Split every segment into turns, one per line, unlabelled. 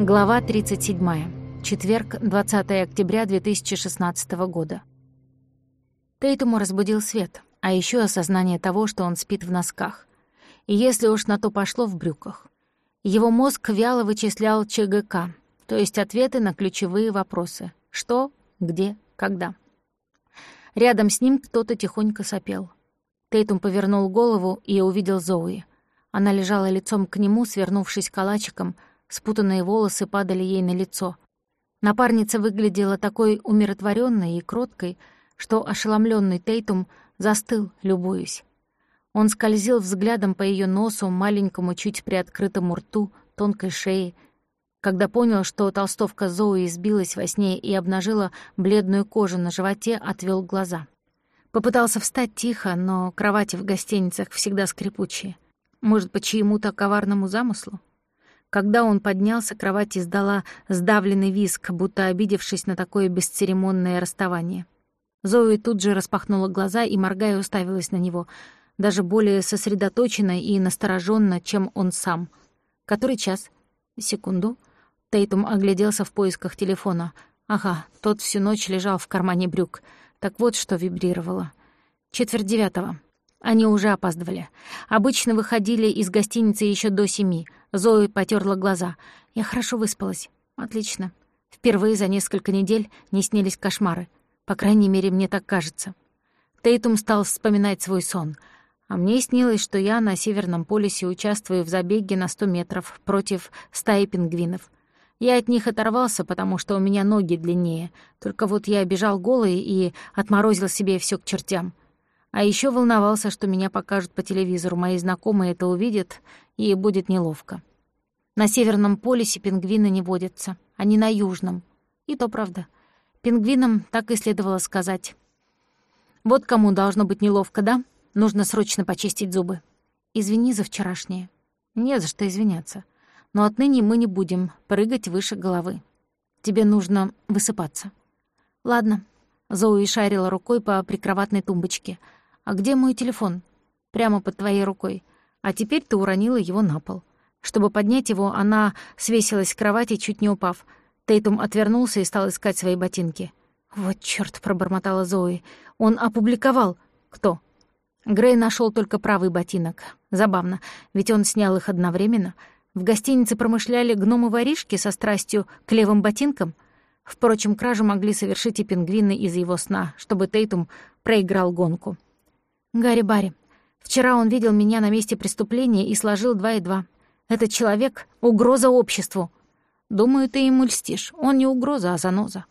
Глава 37. Четверг, 20 октября 2016 года. Тейтуму разбудил свет, а еще осознание того, что он спит в носках. И если уж на то пошло, в брюках. Его мозг вяло вычислял ЧГК, то есть ответы на ключевые вопросы. Что, где, когда. Рядом с ним кто-то тихонько сопел. Тейтум повернул голову и увидел Зоуи. Она лежала лицом к нему, свернувшись калачиком — Спутанные волосы падали ей на лицо. Напарница выглядела такой умиротворенной и кроткой, что ошеломленный Тейтум застыл, любуясь. Он скользил взглядом по ее носу, маленькому, чуть приоткрытому рту, тонкой шее, когда понял, что толстовка Зои избилась во сне и обнажила бледную кожу на животе, отвел глаза. Попытался встать тихо, но кровати в гостиницах всегда скрипучие. Может, по чьему-то коварному замыслу? Когда он поднялся, кровать издала сдавленный виск, будто обидевшись на такое бесцеремонное расставание. Зои тут же распахнула глаза и, моргая, уставилась на него, даже более сосредоточенно и настороженно, чем он сам. «Который час?» «Секунду». Тейтум огляделся в поисках телефона. Ага, тот всю ночь лежал в кармане брюк. Так вот, что вибрировало. Четверть девятого. Они уже опаздывали. Обычно выходили из гостиницы еще до семи. Зои потерла глаза. Я хорошо выспалась. Отлично. Впервые за несколько недель не снились кошмары. По крайней мере, мне так кажется. Тейтум стал вспоминать свой сон. А мне снилось, что я на Северном полюсе участвую в забеге на сто метров против стаи пингвинов. Я от них оторвался, потому что у меня ноги длиннее. Только вот я бежал голый и отморозил себе все к чертям. А еще волновался, что меня покажут по телевизору, мои знакомые это увидят, и будет неловко. На Северном полюсе пингвины не водятся, они на Южном. И то правда. Пингвинам так и следовало сказать. Вот кому должно быть неловко, да? Нужно срочно почистить зубы. Извини за вчерашнее. Не за что извиняться. Но отныне мы не будем прыгать выше головы. Тебе нужно высыпаться. Ладно. Зоуи шарила рукой по прикроватной тумбочке — «А где мой телефон?» «Прямо под твоей рукой. А теперь ты уронила его на пол». Чтобы поднять его, она свесилась с кровати, чуть не упав. Тейтум отвернулся и стал искать свои ботинки. «Вот чёрт!» — пробормотала Зои. «Он опубликовал!» «Кто?» Грей нашел только правый ботинок. Забавно, ведь он снял их одновременно. В гостинице промышляли гномы-воришки со страстью к левым ботинкам. Впрочем, кражу могли совершить и пингвины из его сна, чтобы Тейтум проиграл гонку. Гарри Барри. Вчера он видел меня на месте преступления и сложил два и два. Этот человек — угроза обществу. Думаю, ты ему льстишь. Он не угроза, а заноза.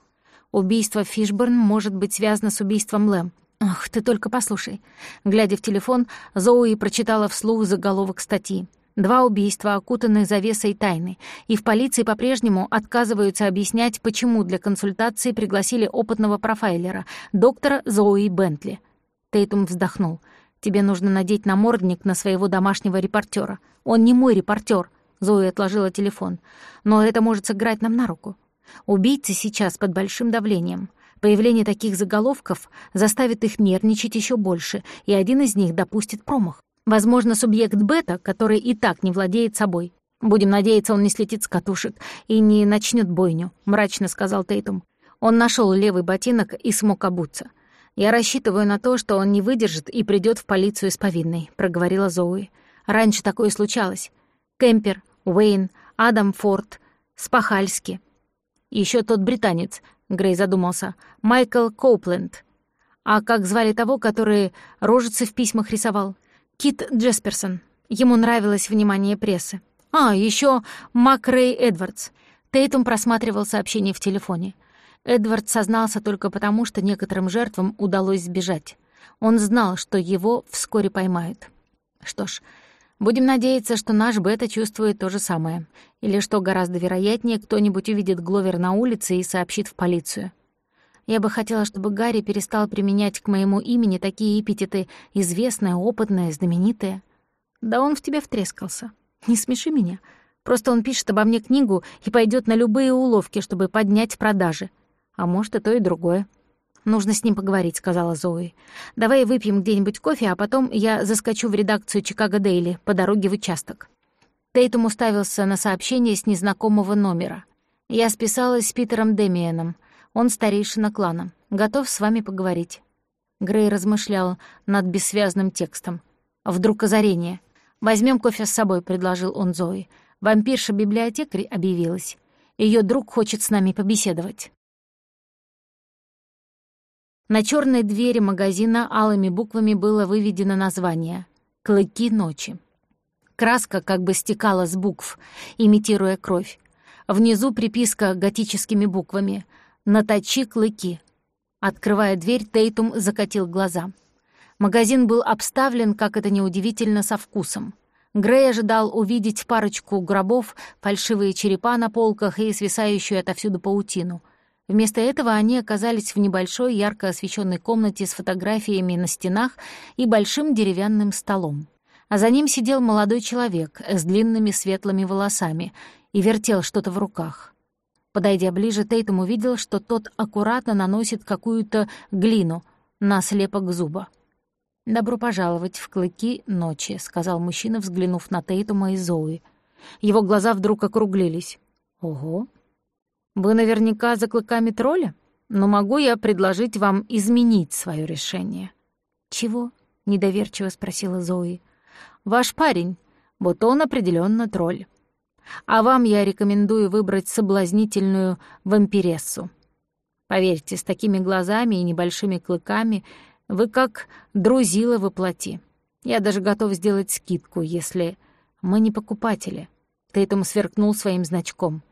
Убийство Фишборн может быть связано с убийством Лэм. Ах, ты только послушай. Глядя в телефон, Зоуи прочитала вслух заголовок статьи. Два убийства, окутанных завесой тайны, и в полиции по-прежнему отказываются объяснять, почему для консультации пригласили опытного профайлера, доктора Зоуи Бентли. Тейтум вздохнул. «Тебе нужно надеть намордник на своего домашнего репортера. Он не мой репортер. Зоя отложила телефон. «Но это может сыграть нам на руку. Убийцы сейчас под большим давлением. Появление таких заголовков заставит их нервничать еще больше, и один из них допустит промах. Возможно, субъект бета, который и так не владеет собой. Будем надеяться, он не слетит с катушек и не начнет бойню», — мрачно сказал Тейтум. Он нашел левый ботинок и смог обуться. «Я рассчитываю на то, что он не выдержит и придет в полицию с повинной», — проговорила Зоуи. «Раньше такое случалось. Кемпер, Уэйн, Адам Форд, Спахальски. Еще тот британец», — Грей задумался, — «Майкл Коупленд. А как звали того, который рожицы в письмах рисовал? Кит Джесперсон. Ему нравилось внимание прессы. А, еще Макрей Эдвардс. Тейтум просматривал сообщения в телефоне. Эдвард сознался только потому, что некоторым жертвам удалось сбежать. Он знал, что его вскоре поймают. Что ж, будем надеяться, что наш Бета чувствует то же самое. Или, что гораздо вероятнее, кто-нибудь увидит Гловер на улице и сообщит в полицию. Я бы хотела, чтобы Гарри перестал применять к моему имени такие эпитеты «известное», «опытное», «знаменитое». Да он в тебя втрескался. Не смеши меня. Просто он пишет обо мне книгу и пойдет на любые уловки, чтобы поднять продажи. А может, и то, и другое. «Нужно с ним поговорить», — сказала Зои. «Давай выпьем где-нибудь кофе, а потом я заскочу в редакцию «Чикаго Дейли» по дороге в участок». Тейтум уставился на сообщение с незнакомого номера. «Я списалась с Питером Демиеном. Он старейшина клана. Готов с вами поговорить». Грей размышлял над бессвязным текстом. Вдруг озарение. Возьмем кофе с собой», — предложил он Зои. «Вампирша-библиотекарь объявилась. Ее друг хочет с нами побеседовать». На черной двери магазина алыми буквами было выведено название «Клыки ночи». Краска как бы стекала с букв, имитируя кровь. Внизу приписка готическими буквами «Наточи клыки». Открывая дверь, Тейтум закатил глаза. Магазин был обставлен, как это неудивительно, со вкусом. Грей ожидал увидеть парочку гробов, фальшивые черепа на полках и свисающую отовсюду паутину. Вместо этого они оказались в небольшой ярко освещенной комнате с фотографиями на стенах и большим деревянным столом а за ним сидел молодой человек с длинными светлыми волосами и вертел что-то в руках. Подойдя ближе, Тейтум увидел, что тот аккуратно наносит какую-то глину на слепок зуба. «Добро пожаловать в клыки ночи», — сказал мужчина, взглянув на Тейтума и Зои. Его глаза вдруг округлились. «Ого! Вы наверняка за клыками тролля? Но могу я предложить вам изменить свое решение?» «Чего?» — недоверчиво спросила Зои. Ваш парень, вот он определенно тролль. А вам я рекомендую выбрать соблазнительную вампирессу. Поверьте, с такими глазами и небольшими клыками вы как друзила воплоти. Я даже готов сделать скидку, если мы не покупатели. Тейтум сверкнул своим значком.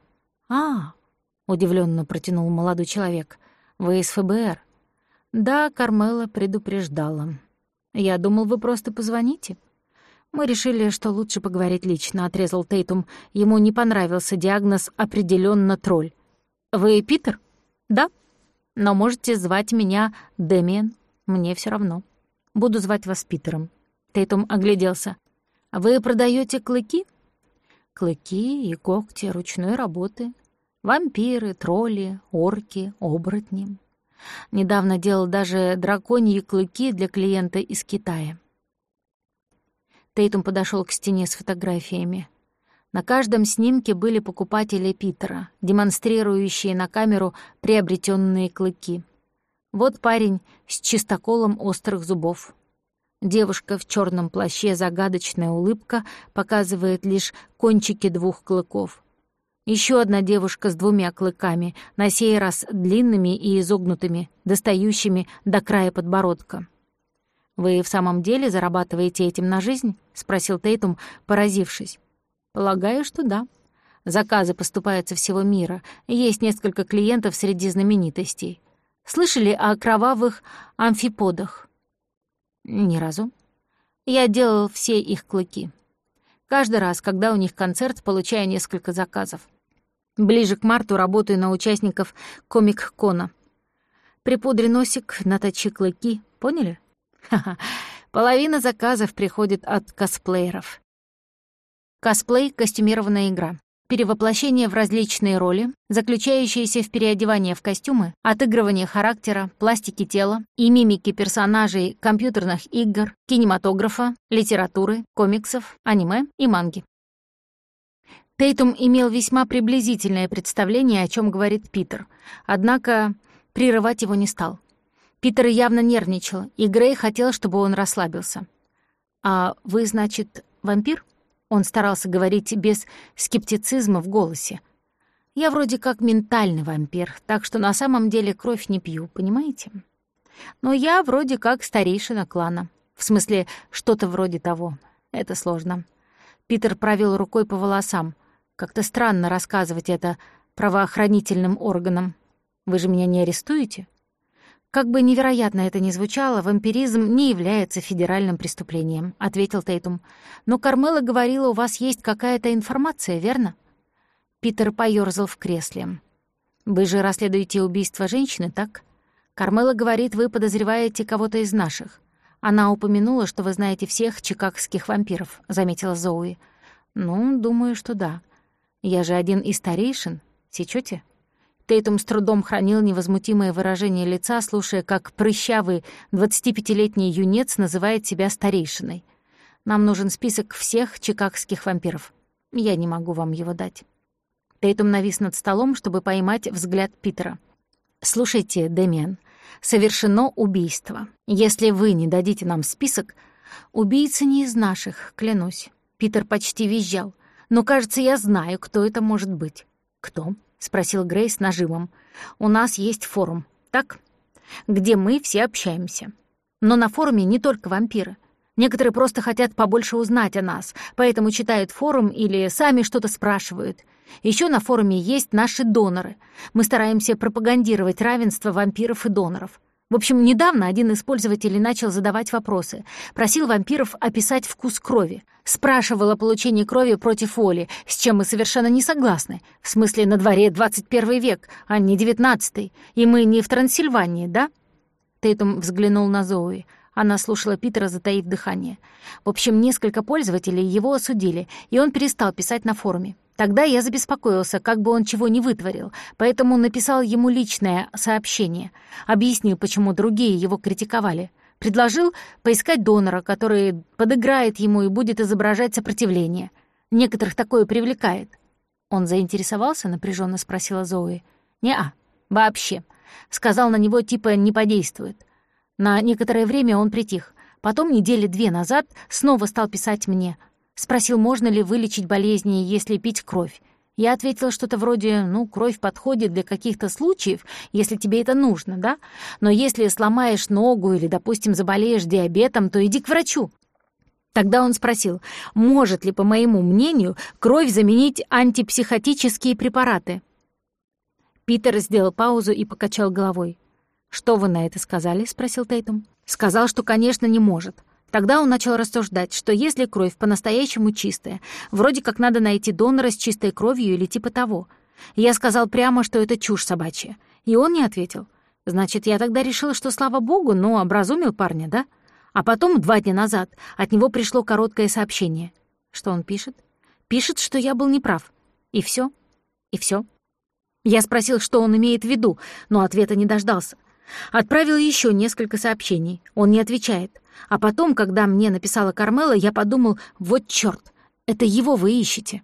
«А, — удивленно протянул молодой человек, — вы из ФБР?» «Да, Кармела предупреждала. Я думал, вы просто позвоните». «Мы решили, что лучше поговорить лично», — отрезал Тейтум. Ему не понравился диагноз определенно тролль». «Вы Питер?» «Да. Но можете звать меня Дэмиен. Мне все равно. Буду звать вас Питером». Тейтум огляделся. «Вы продаете клыки?» «Клыки и когти ручной работы. Вампиры, тролли, орки, оборотни. Недавно делал даже драконьи клыки для клиента из Китая». Тейтум подошел к стене с фотографиями. На каждом снимке были покупатели Питера, демонстрирующие на камеру приобретенные клыки. Вот парень с чистоколом острых зубов. Девушка в черном плаще загадочная улыбка показывает лишь кончики двух клыков. Еще одна девушка с двумя клыками, на сей раз длинными и изогнутыми, достающими до края подбородка. «Вы в самом деле зарабатываете этим на жизнь?» — спросил Тейтум, поразившись. «Полагаю, что да. Заказы поступают со всего мира. Есть несколько клиентов среди знаменитостей. Слышали о кровавых амфиподах?» «Ни разу. Я делал все их клыки. Каждый раз, когда у них концерт, получаю несколько заказов. Ближе к марту работаю на участников комик-кона. Припудри носик, наточи клыки. Поняли?» Ха-ха, половина заказов приходит от косплееров. Косплей — костюмированная игра. Перевоплощение в различные роли, заключающиеся в переодевании в костюмы, отыгрывание характера, пластики тела и мимики персонажей компьютерных игр, кинематографа, литературы, комиксов, аниме и манги. Тейтум имел весьма приблизительное представление, о чем говорит Питер, однако прерывать его не стал. Питер явно нервничал, и Грей хотел, чтобы он расслабился. «А вы, значит, вампир?» Он старался говорить без скептицизма в голосе. «Я вроде как ментальный вампир, так что на самом деле кровь не пью, понимаете? Но я вроде как старейшина клана. В смысле, что-то вроде того. Это сложно». Питер провел рукой по волосам. «Как-то странно рассказывать это правоохранительным органам. Вы же меня не арестуете?» «Как бы невероятно это ни звучало, вампиризм не является федеральным преступлением», — ответил Тейтум. «Но Кармела говорила, у вас есть какая-то информация, верно?» Питер поёрзал в кресле. «Вы же расследуете убийство женщины, так? Кармела говорит, вы подозреваете кого-то из наших. Она упомянула, что вы знаете всех чикагских вампиров», — заметила Зоуи. «Ну, думаю, что да. Я же один из старейшин. Сечёте?» Тейтум с трудом хранил невозмутимое выражение лица, слушая, как прыщавый 25-летний юнец называет себя старейшиной. «Нам нужен список всех чикагских вампиров». Я не могу вам его дать». Тейтум навис над столом, чтобы поймать взгляд Питера. «Слушайте, Дэмиан, совершено убийство. Если вы не дадите нам список, убийца не из наших, клянусь». Питер почти визжал. «Но, кажется, я знаю, кто это может быть». «Кто?» — спросил Грей с нажимом. «У нас есть форум, так? Где мы все общаемся. Но на форуме не только вампиры. Некоторые просто хотят побольше узнать о нас, поэтому читают форум или сами что-то спрашивают. Еще на форуме есть наши доноры. Мы стараемся пропагандировать равенство вампиров и доноров. В общем, недавно один из пользователей начал задавать вопросы. Просил вампиров описать вкус крови. Спрашивал о получении крови против воли, с чем мы совершенно не согласны. В смысле, на дворе 21 век, а не 19 И мы не в Трансильвании, да? Тейтум взглянул на Зоуи. Она слушала Питера, затаив дыхание. В общем, несколько пользователей его осудили, и он перестал писать на форуме. Тогда я забеспокоился, как бы он чего не вытворил, поэтому написал ему личное сообщение. Объяснил, почему другие его критиковали. Предложил поискать донора, который подыграет ему и будет изображать сопротивление. Некоторых такое привлекает. Он заинтересовался, напряженно спросила Зои. «Не-а, вообще». Сказал на него типа «не подействует». На некоторое время он притих. Потом, недели две назад, снова стал писать мне. Спросил, можно ли вылечить болезни, если пить кровь. Я ответила что-то вроде, ну, кровь подходит для каких-то случаев, если тебе это нужно, да? Но если сломаешь ногу или, допустим, заболеешь диабетом, то иди к врачу. Тогда он спросил, может ли, по моему мнению, кровь заменить антипсихотические препараты. Питер сделал паузу и покачал головой. «Что вы на это сказали?» — спросил Тейтум. «Сказал, что, конечно, не может. Тогда он начал рассуждать, что если кровь по-настоящему чистая, вроде как надо найти донора с чистой кровью или типа того. Я сказал прямо, что это чушь собачья. И он не ответил. Значит, я тогда решил, что, слава богу, ну, образумил парня, да? А потом, два дня назад, от него пришло короткое сообщение. Что он пишет? Пишет, что я был неправ. И все. И все. Я спросил, что он имеет в виду, но ответа не дождался. Отправил еще несколько сообщений. Он не отвечает. А потом, когда мне написала Кармела, я подумал, вот чёрт, это его вы ищете.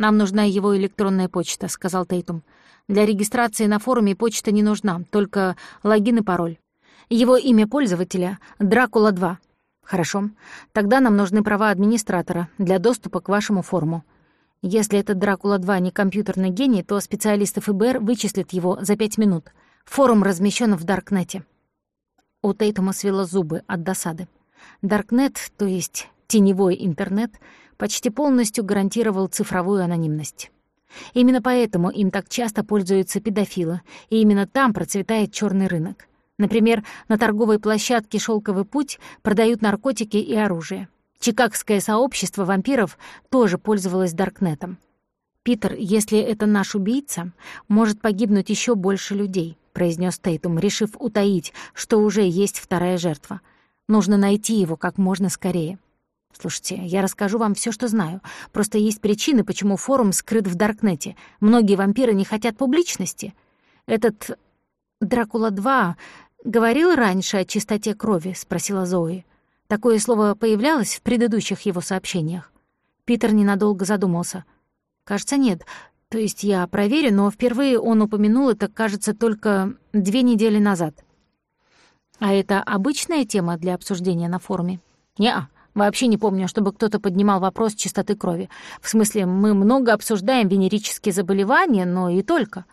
«Нам нужна его электронная почта», — сказал Тейтум. «Для регистрации на форуме почта не нужна, только логин и пароль. Его имя пользователя — Дракула-2». «Хорошо. Тогда нам нужны права администратора для доступа к вашему форуму. Если этот Дракула-2 не компьютерный гений, то специалисты ФБР вычислят его за пять минут. Форум размещен в Даркнете». У Тейтума свело зубы от досады. Даркнет, то есть теневой интернет, почти полностью гарантировал цифровую анонимность. Именно поэтому им так часто пользуются педофилы, и именно там процветает черный рынок. Например, на торговой площадке «Шелковый путь» продают наркотики и оружие. Чикагское сообщество вампиров тоже пользовалось Даркнетом. «Питер, если это наш убийца, может погибнуть еще больше людей. — произнес Тейтум, решив утаить, что уже есть вторая жертва. «Нужно найти его как можно скорее». «Слушайте, я расскажу вам все, что знаю. Просто есть причины, почему форум скрыт в Даркнете. Многие вампиры не хотят публичности. Этот Дракула-2 говорил раньше о чистоте крови?» — спросила Зои. Такое слово появлялось в предыдущих его сообщениях. Питер ненадолго задумался. «Кажется, нет. То есть я проверю, но впервые он упомянул это, кажется, только две недели назад. А это обычная тема для обсуждения на форуме? Неа. Вообще не помню, чтобы кто-то поднимал вопрос чистоты крови. В смысле, мы много обсуждаем венерические заболевания, но и только.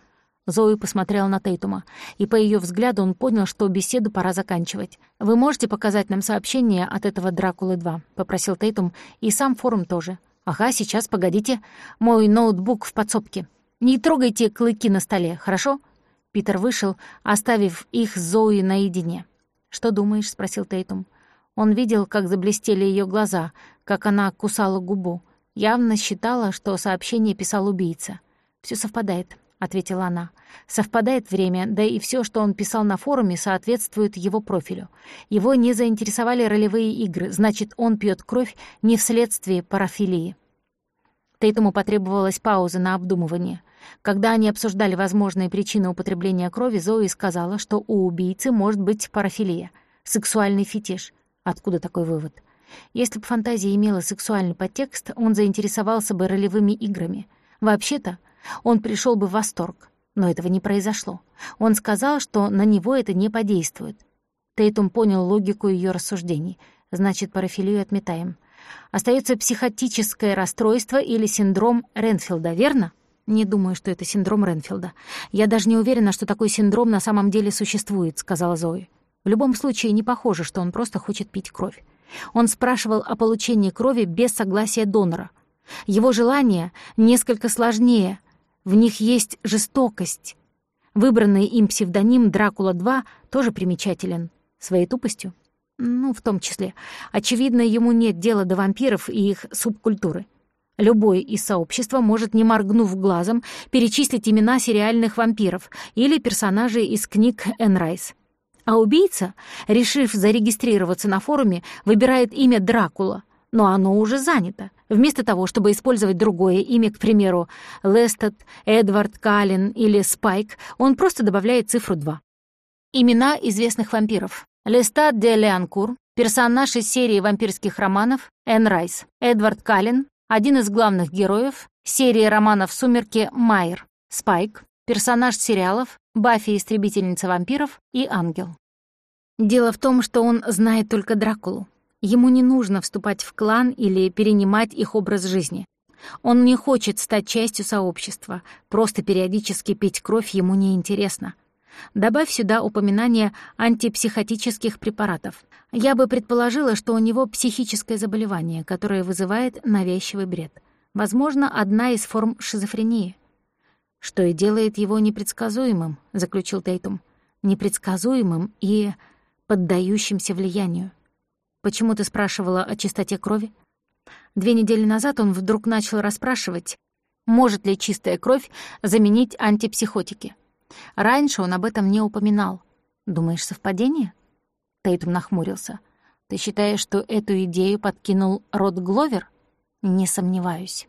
Зои посмотрела на Тейтума, и по ее взгляду он понял, что беседу пора заканчивать. «Вы можете показать нам сообщение от этого Дракулы-2?» — попросил Тейтум, и сам форум тоже. «Ага, сейчас, погодите. Мой ноутбук в подсобке. Не трогайте клыки на столе, хорошо?» Питер вышел, оставив их с Зои наедине. «Что думаешь?» — спросил Тейтум. Он видел, как заблестели ее глаза, как она кусала губу. Явно считала, что сообщение писал убийца. Все совпадает. — ответила она. «Совпадает время, да и все, что он писал на форуме, соответствует его профилю. Его не заинтересовали ролевые игры, значит, он пьет кровь не вследствие парафилии». Тейтому потребовалась пауза на обдумывание. Когда они обсуждали возможные причины употребления крови, Зои сказала, что у убийцы может быть парафилия, сексуальный фетиш. Откуда такой вывод? Если бы фантазия имела сексуальный подтекст, он заинтересовался бы ролевыми играми. Вообще-то, он пришел бы в восторг. Но этого не произошло. Он сказал, что на него это не подействует. Тейтум понял логику ее рассуждений. Значит, парафилию отметаем. Остается психотическое расстройство или синдром Ренфилда, верно? Не думаю, что это синдром Ренфилда. Я даже не уверена, что такой синдром на самом деле существует, сказала Зои. В любом случае, не похоже, что он просто хочет пить кровь. Он спрашивал о получении крови без согласия донора. Его желание несколько сложнее. В них есть жестокость. Выбранный им псевдоним «Дракула-2» тоже примечателен. Своей тупостью? Ну, в том числе. Очевидно, ему нет дела до вампиров и их субкультуры. Любой из сообщества может, не моргнув глазом, перечислить имена сериальных вампиров или персонажей из книг Энн Райс. А убийца, решив зарегистрироваться на форуме, выбирает имя Дракула, но оно уже занято. Вместо того, чтобы использовать другое имя, к примеру, Лестед, Эдвард, Каллен или Спайк, он просто добавляет цифру 2. Имена известных вампиров. Лестад де Леанкур, персонаж из серии вампирских романов Энн Райс. Эдвард Каллен, один из главных героев серии романов «Сумерки» Майер. Спайк, персонаж сериалов Баффи Истребительница вампиров и Ангел. Дело в том, что он знает только Дракулу. Ему не нужно вступать в клан или перенимать их образ жизни. Он не хочет стать частью сообщества, просто периодически пить кровь ему не интересно. Добавь сюда упоминание антипсихотических препаратов. Я бы предположила, что у него психическое заболевание, которое вызывает навязчивый бред. Возможно, одна из форм шизофрении — что и делает его непредсказуемым, заключил Тейтум. Непредсказуемым и поддающимся влиянию. Почему ты спрашивала о чистоте крови? Две недели назад он вдруг начал расспрашивать, может ли чистая кровь заменить антипсихотики. Раньше он об этом не упоминал. Думаешь, совпадение? Тейтум нахмурился. Ты считаешь, что эту идею подкинул Рот Гловер? Не сомневаюсь.